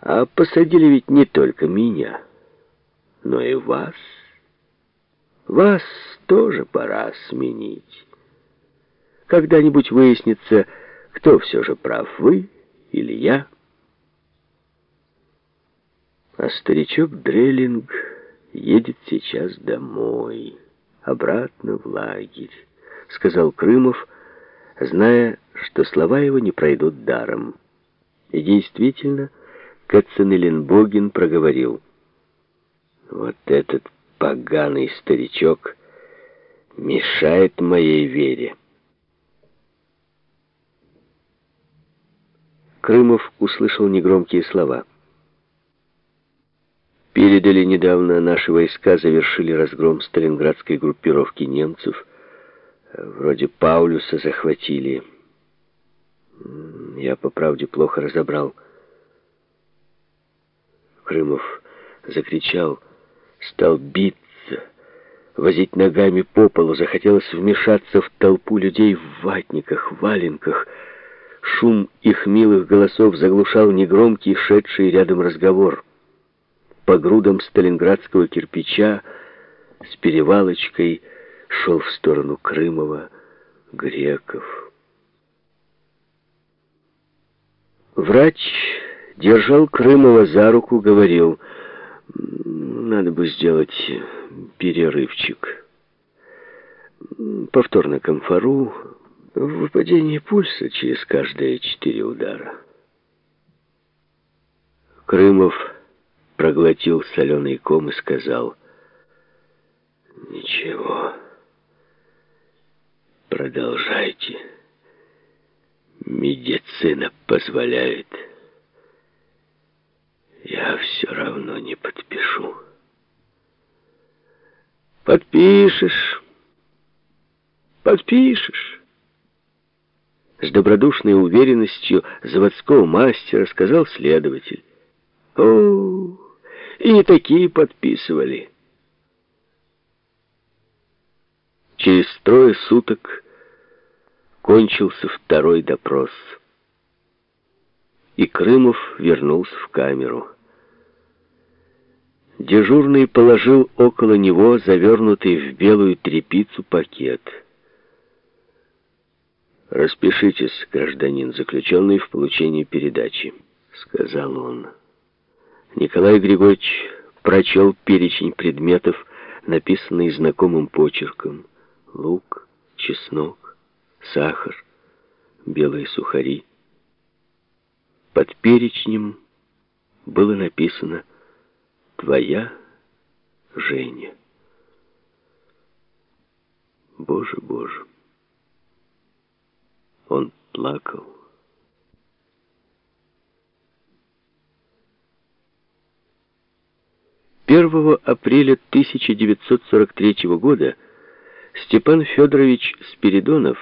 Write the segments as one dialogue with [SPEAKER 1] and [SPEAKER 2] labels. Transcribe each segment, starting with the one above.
[SPEAKER 1] А посадили ведь не только меня, но и вас. Вас тоже пора сменить. Когда-нибудь выяснится, кто все же прав, вы или я. А старичок Дреллинг едет сейчас домой, обратно в лагерь, сказал Крымов, зная, что слова его не пройдут даром. И действительно, Кацанеленбогин проговорил. «Вот этот поганый старичок мешает моей вере». Крымов услышал негромкие слова. Передали недавно наши войска завершили разгром сталинградской группировки немцев. Вроде Паулюса захватили. Я, по правде, плохо разобрал. Крымов закричал, стал биться, возить ногами по полу, захотелось вмешаться в толпу людей в ватниках, валенках. Шум их милых голосов заглушал негромкий, шедший рядом разговор. По грудам сталинградского кирпича с перевалочкой шел в сторону Крымова Греков. Врач держал Крымова за руку, говорил, надо бы сделать перерывчик. Повторно комфору, выпадение пульса через каждые четыре удара. Крымов проглотил соленый ком и сказал, «Ничего, продолжайте». Медицина позволяет. Я равно не подпишу. Подпишешь. Подпишешь. С добродушной уверенностью заводского мастера сказал следователь. О, и не такие подписывали. Через трое суток кончился второй допрос. И Крымов вернулся в камеру. Дежурный положил около него завернутый в белую тряпицу пакет. «Распишитесь, гражданин, заключенный в получении передачи», — сказал он. Николай Григорьевич прочел перечень предметов, написанный знакомым почерком. Лук, чеснок, сахар, белые сухари. Под перечнем было написано «Твоя Женя». Боже, Боже! Он плакал. Первого апреля 1943 года Степан Федорович Спиридонов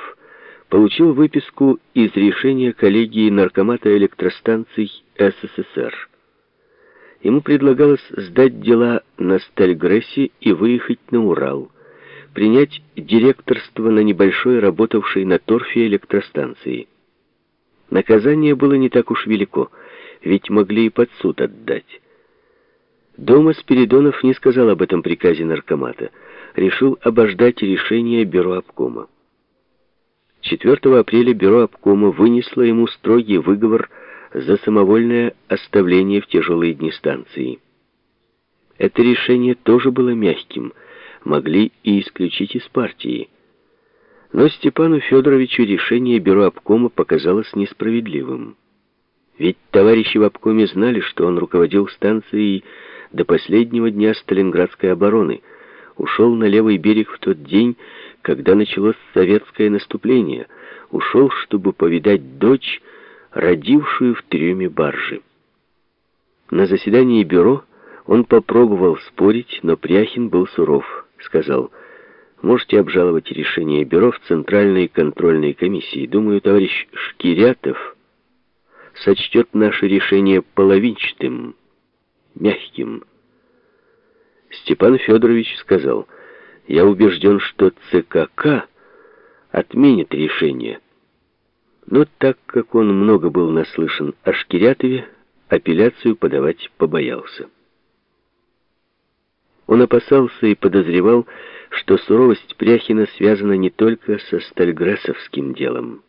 [SPEAKER 1] получил выписку из решения коллегии Наркомата электростанций СССР. Ему предлагалось сдать дела на Стальгрессе и выехать на Урал, принять директорство на небольшой, работавшей на торфе электростанции. Наказание было не так уж велико, ведь могли и под суд отдать. Дома Спиридонов не сказал об этом приказе наркомата, решил обождать решение бюро обкома. 4 апреля бюро обкома вынесло ему строгий выговор за самовольное оставление в тяжелые дни станции. Это решение тоже было мягким, могли и исключить из партии. Но Степану Федоровичу решение бюро обкома показалось несправедливым. Ведь товарищи в обкоме знали, что он руководил станцией до последнего дня Сталинградской обороны, ушел на левый берег в тот день, когда началось советское наступление, ушел, чтобы повидать дочь, родившую в трюме баржи. На заседании бюро он попробовал спорить, но Пряхин был суров. Сказал, можете обжаловать решение бюро в Центральной контрольной комиссии. Думаю, товарищ Шкирятов сочтет наше решение половинчатым, мягким. Степан Федорович сказал, я убежден, что ЦКК отменит решение. Но так как он много был наслышан о Шкирятове, апелляцию подавать побоялся. Он опасался и подозревал, что суровость Пряхина связана не только со стальграссовским делом.